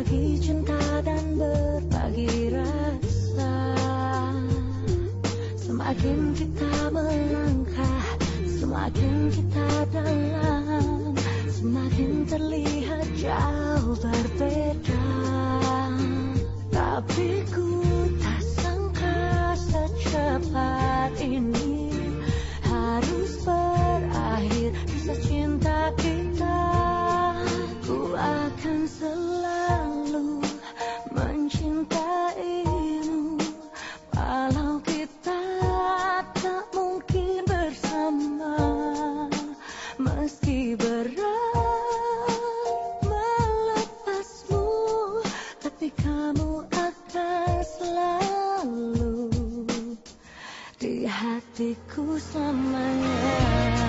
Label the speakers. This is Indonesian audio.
Speaker 1: berbagi cinta dan berbagi rasa. Semakin kita melangkah, semakin kita dalam Semakin terlihat jauh berbeda. hatiku semuanya.